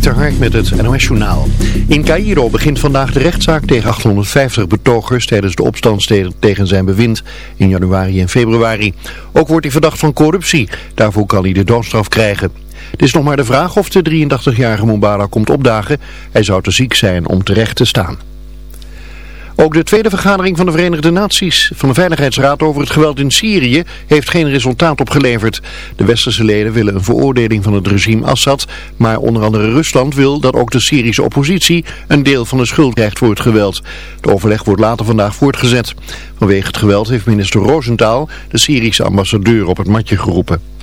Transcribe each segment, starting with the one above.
Dik Hark met het NOS Journaal. In Cairo begint vandaag de rechtszaak tegen 850 betogers tijdens de opstand tegen zijn bewind in januari en februari. Ook wordt hij verdacht van corruptie. Daarvoor kan hij de doodstraf krijgen. Het is nog maar de vraag of de 83-jarige Mubarak komt opdagen. Hij zou te ziek zijn om terecht te staan. Ook de tweede vergadering van de Verenigde Naties van de Veiligheidsraad over het geweld in Syrië heeft geen resultaat opgeleverd. De westerse leden willen een veroordeling van het regime Assad, maar onder andere Rusland wil dat ook de Syrische oppositie een deel van de schuld krijgt voor het geweld. De overleg wordt later vandaag voortgezet. Vanwege het geweld heeft minister Rosenthal de Syrische ambassadeur op het matje geroepen.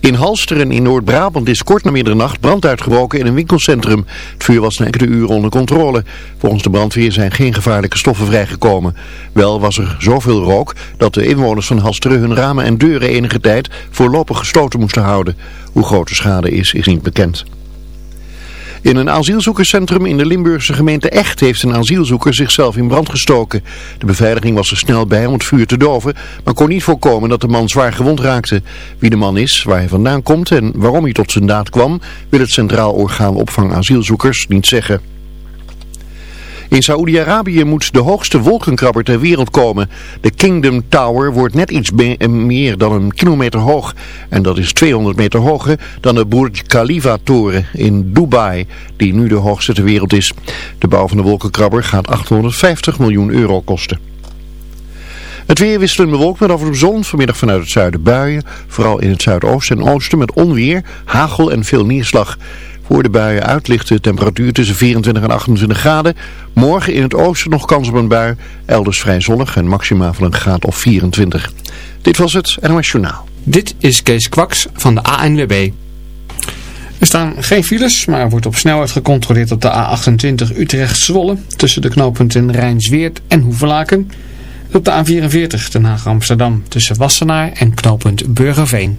In Halsteren in Noord-Brabant is kort na middernacht brand uitgebroken in een winkelcentrum. Het vuur was na enkele uren onder controle. Volgens de brandweer zijn geen gevaarlijke stoffen vrijgekomen. Wel was er zoveel rook dat de inwoners van Halsteren hun ramen en deuren enige tijd voorlopig gesloten moesten houden. Hoe groot de schade is, is niet bekend. In een asielzoekerscentrum in de Limburgse gemeente Echt heeft een asielzoeker zichzelf in brand gestoken. De beveiliging was er snel bij om het vuur te doven, maar kon niet voorkomen dat de man zwaar gewond raakte. Wie de man is, waar hij vandaan komt en waarom hij tot zijn daad kwam, wil het Centraal Orgaan Opvang Asielzoekers niet zeggen. In Saoedi-Arabië moet de hoogste wolkenkrabber ter wereld komen. De Kingdom Tower wordt net iets eh, meer dan een kilometer hoog. En dat is 200 meter hoger dan de Burj Khalifa toren in Dubai, die nu de hoogste ter wereld is. De bouw van de wolkenkrabber gaat 850 miljoen euro kosten. Het weer wisselend bewolkt met over de zon. Vanmiddag vanuit het zuiden buien. Vooral in het zuidoosten en oosten met onweer, hagel en veel neerslag. Voor de buien uit ligt de temperatuur tussen 24 en 28 graden. Morgen in het oosten nog kans op een bui. Elders vrij zonnig en maximaal van een graad of 24. Dit was het NOS Journaal. Dit is Kees Kwaks van de ANWB. Er staan geen files, maar er wordt op snelheid gecontroleerd op de A28 Utrecht-Zwolle. Tussen de knooppunten Rijnsweert en Hoevelaken. Op de A44 Den Haag-Amsterdam tussen Wassenaar en knooppunt Burgerveen.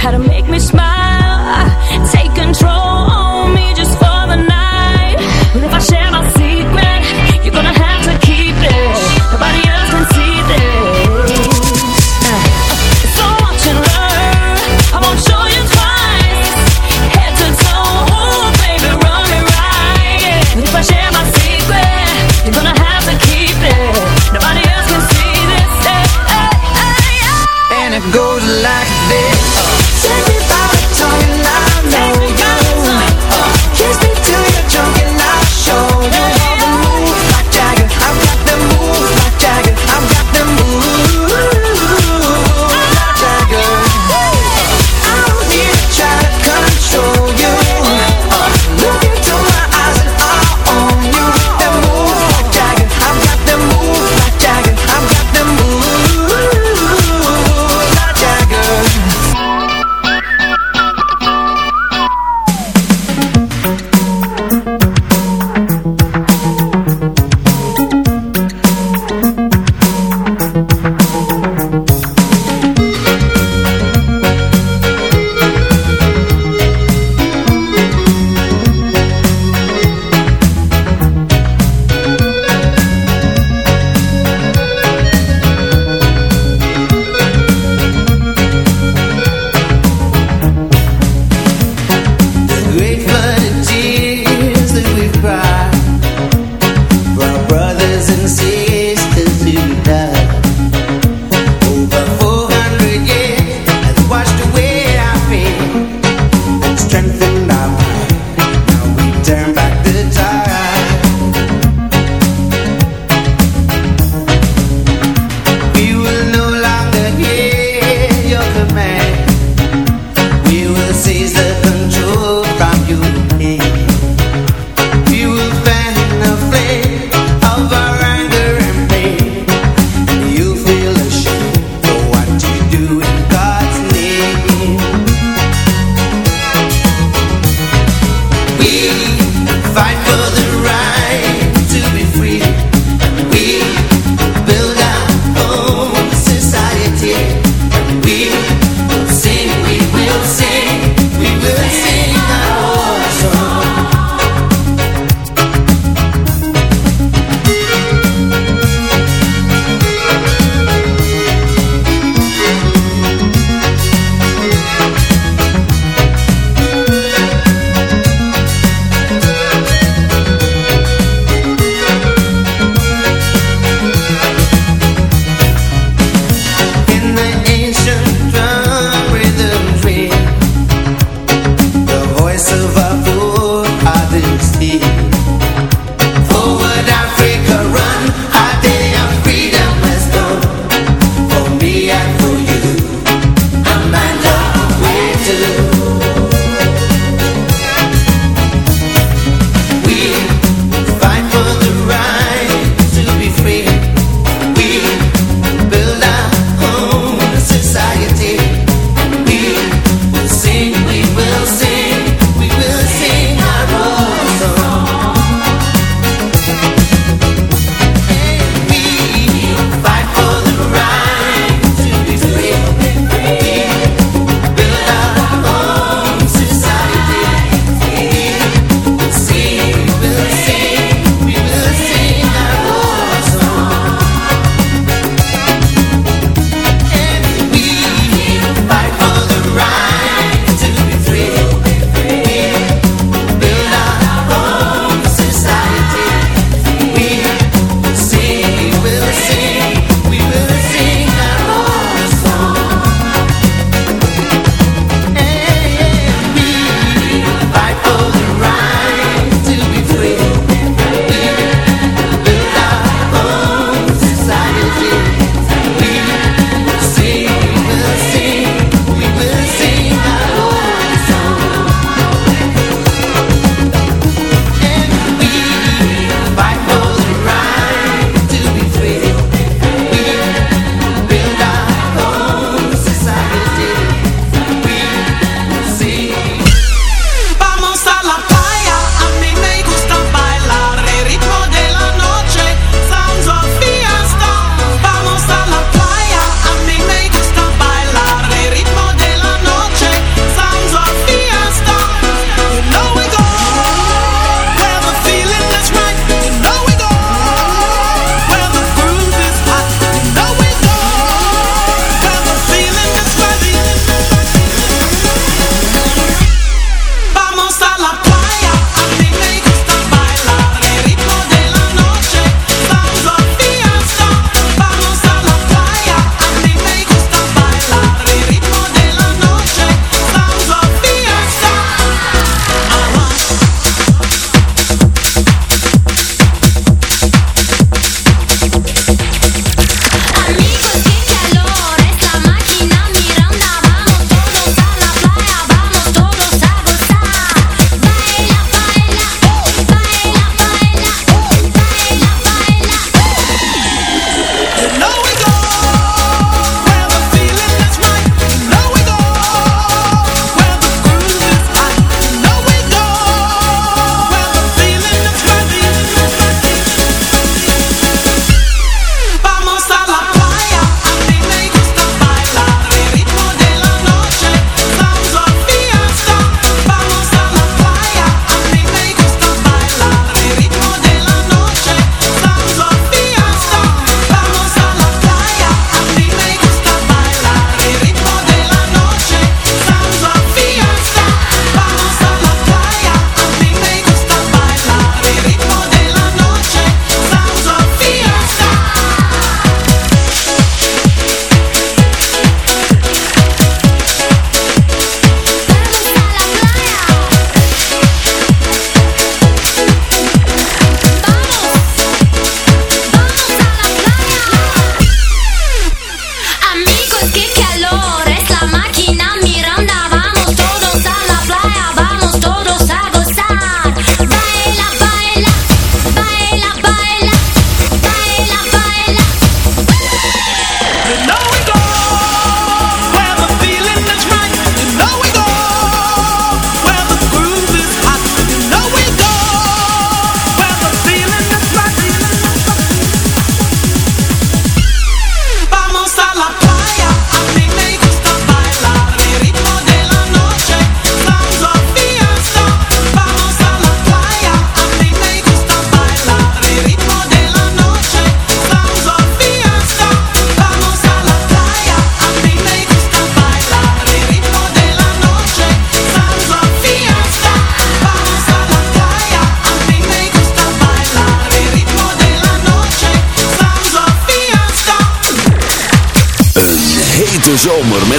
how to make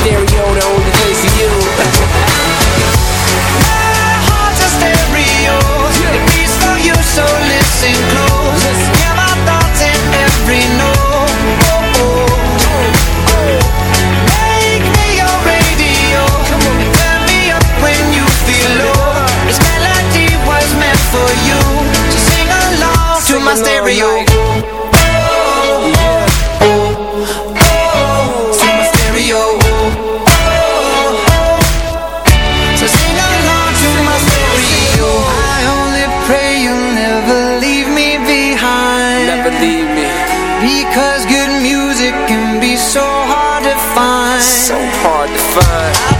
stereo, the only place for you. My heart's a stereo. It beats for you, so listen close. Hear my thoughts in every note. Oh, oh. Make me your radio. Turn me up when you feel low. This melody was meant for you. So sing along to my stereo. Hard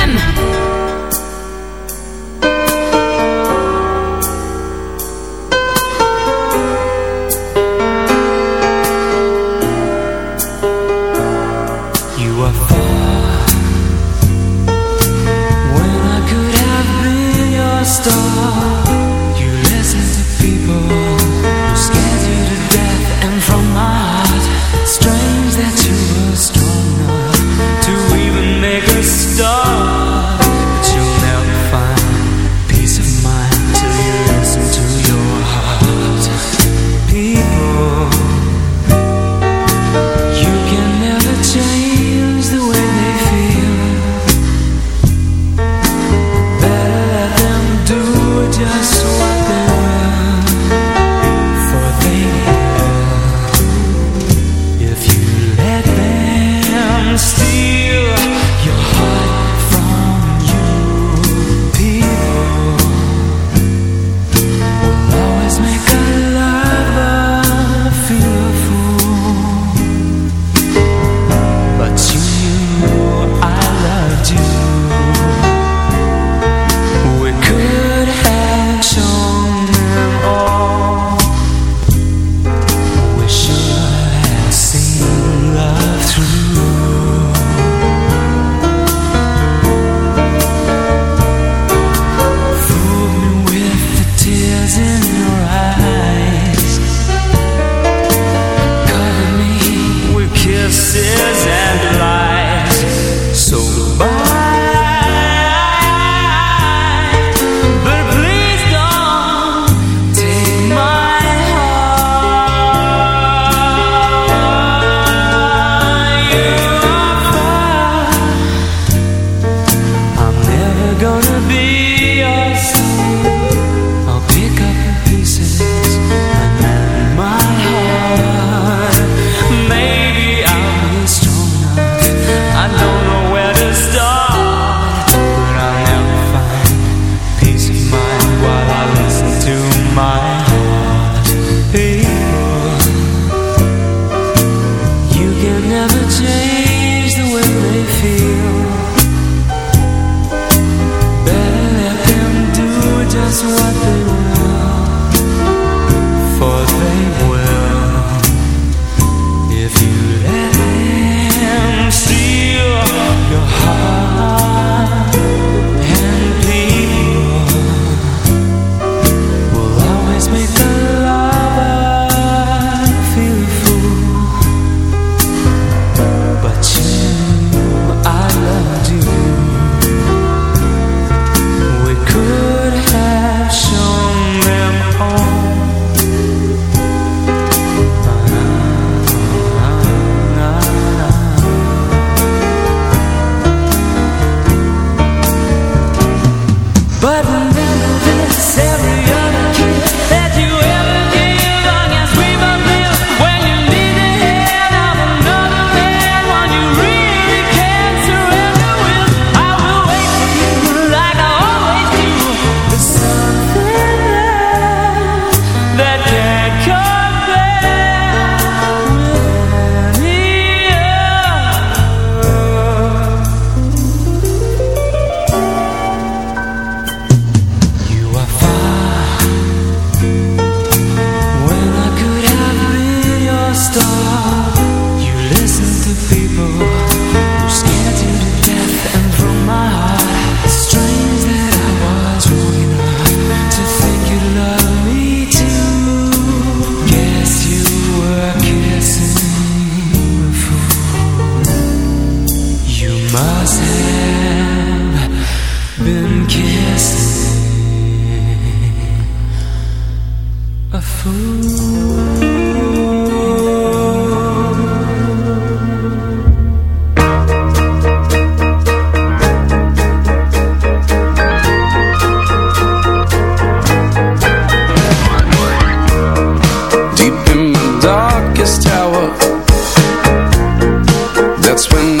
That's when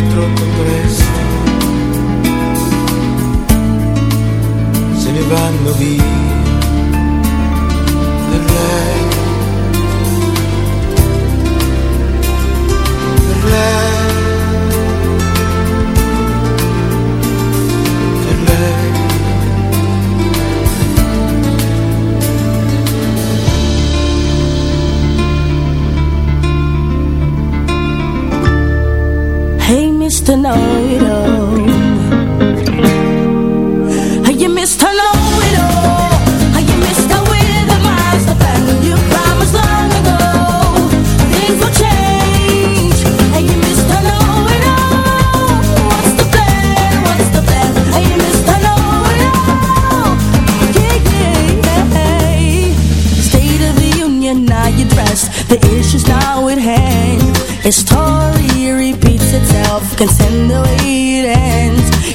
dietro tutto questo se ne vanno via.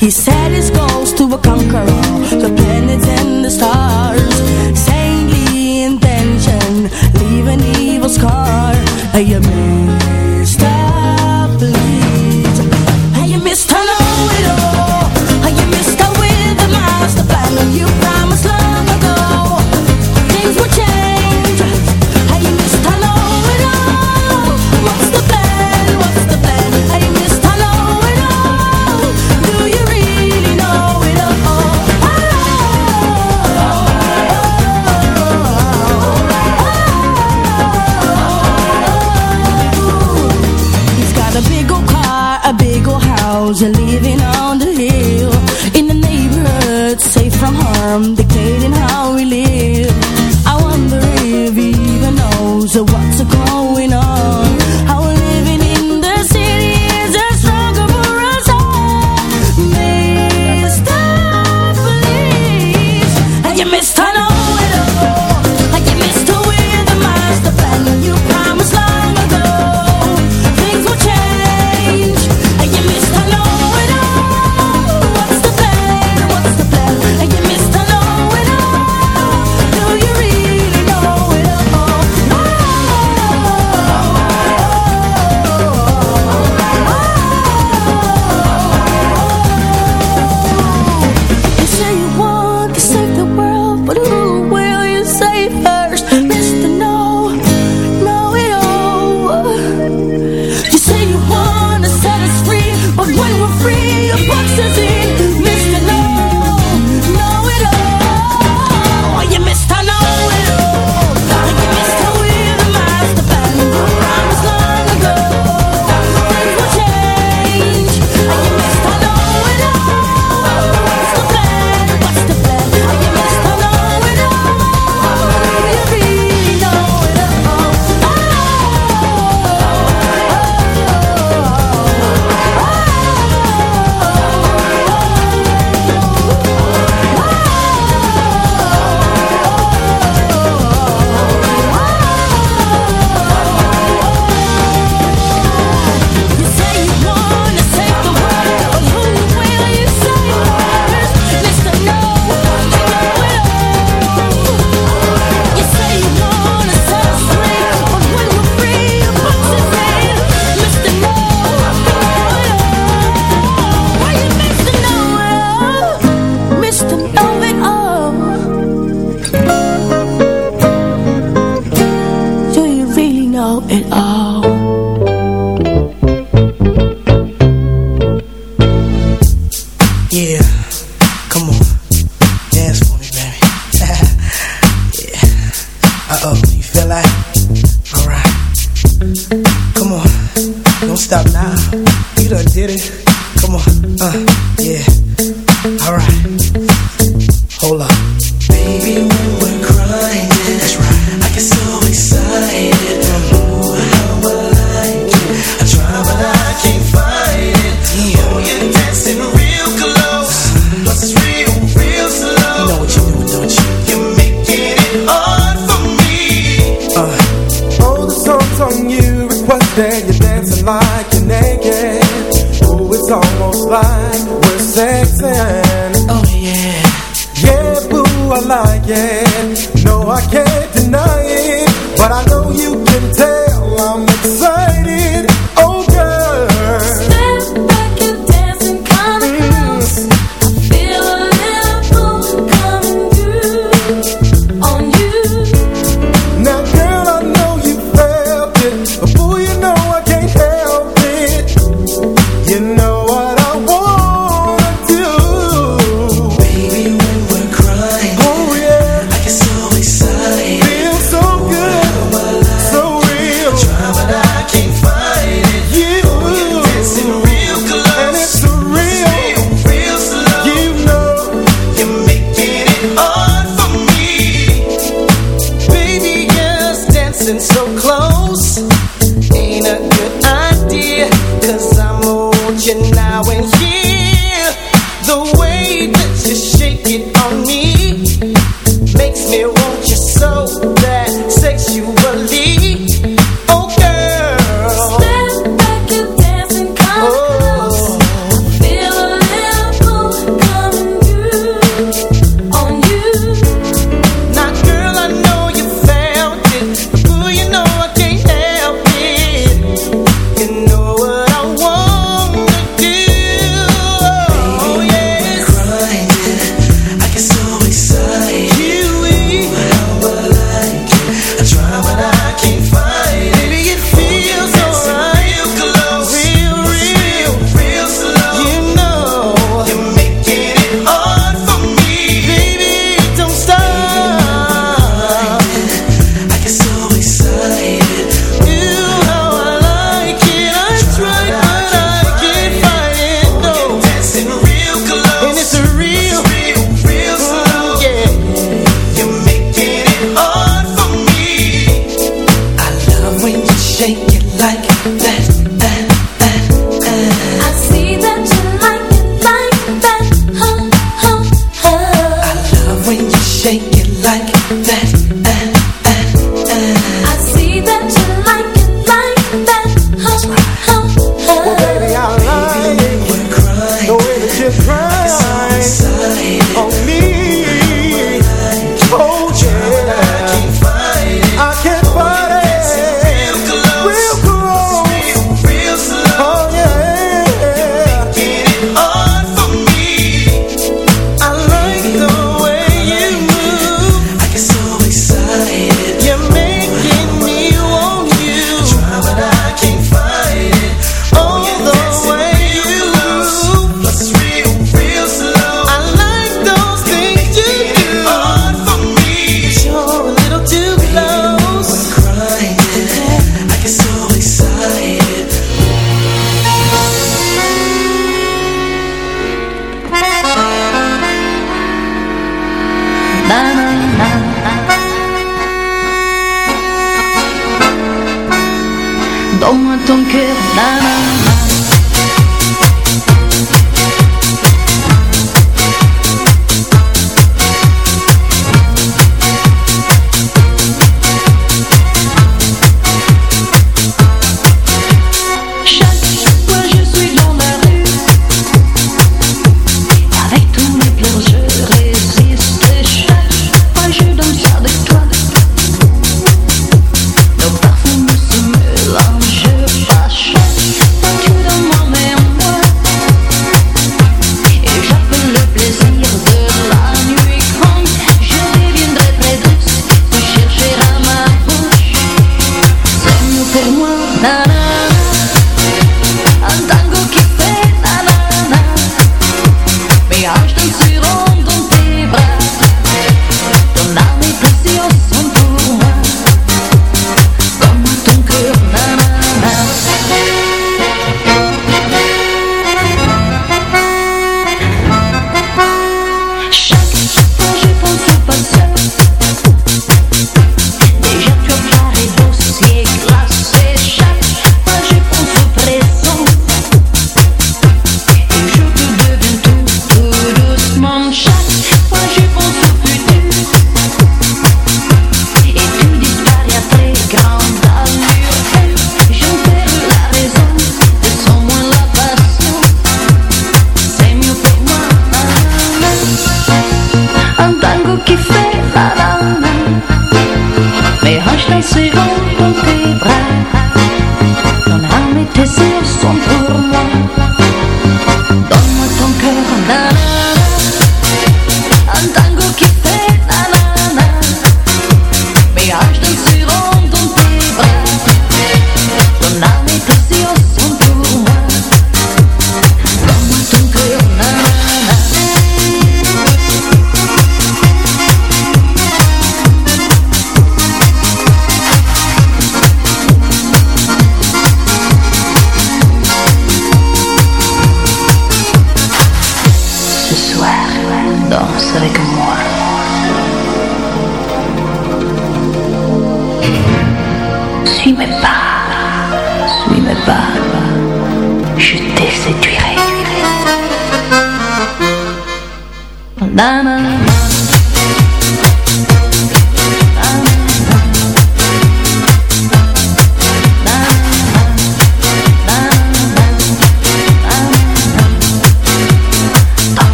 He said, become the king.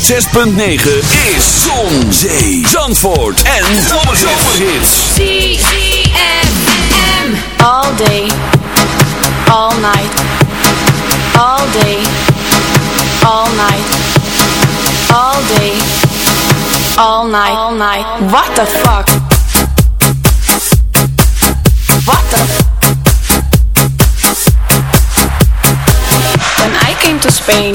106.9 is Zon, Zee, Zandvoort en Zomerhits. ZFM All day, all night, all day, all night, all day, all night, all night. What the fuck? What the When I came to Spain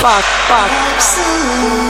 Fuck? Fuck.